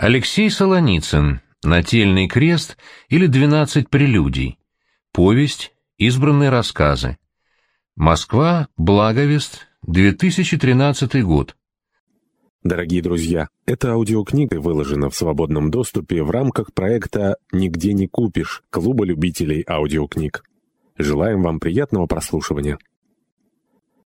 Алексей Солоницын. Нательный крест или двенадцать прелюдий. Повесть. Избранные рассказы. Москва. Благовест. 2013 год. Дорогие друзья, эта аудиокнига выложена в свободном доступе в рамках проекта «Нигде не купишь» Клуба любителей аудиокниг. Желаем вам приятного прослушивания.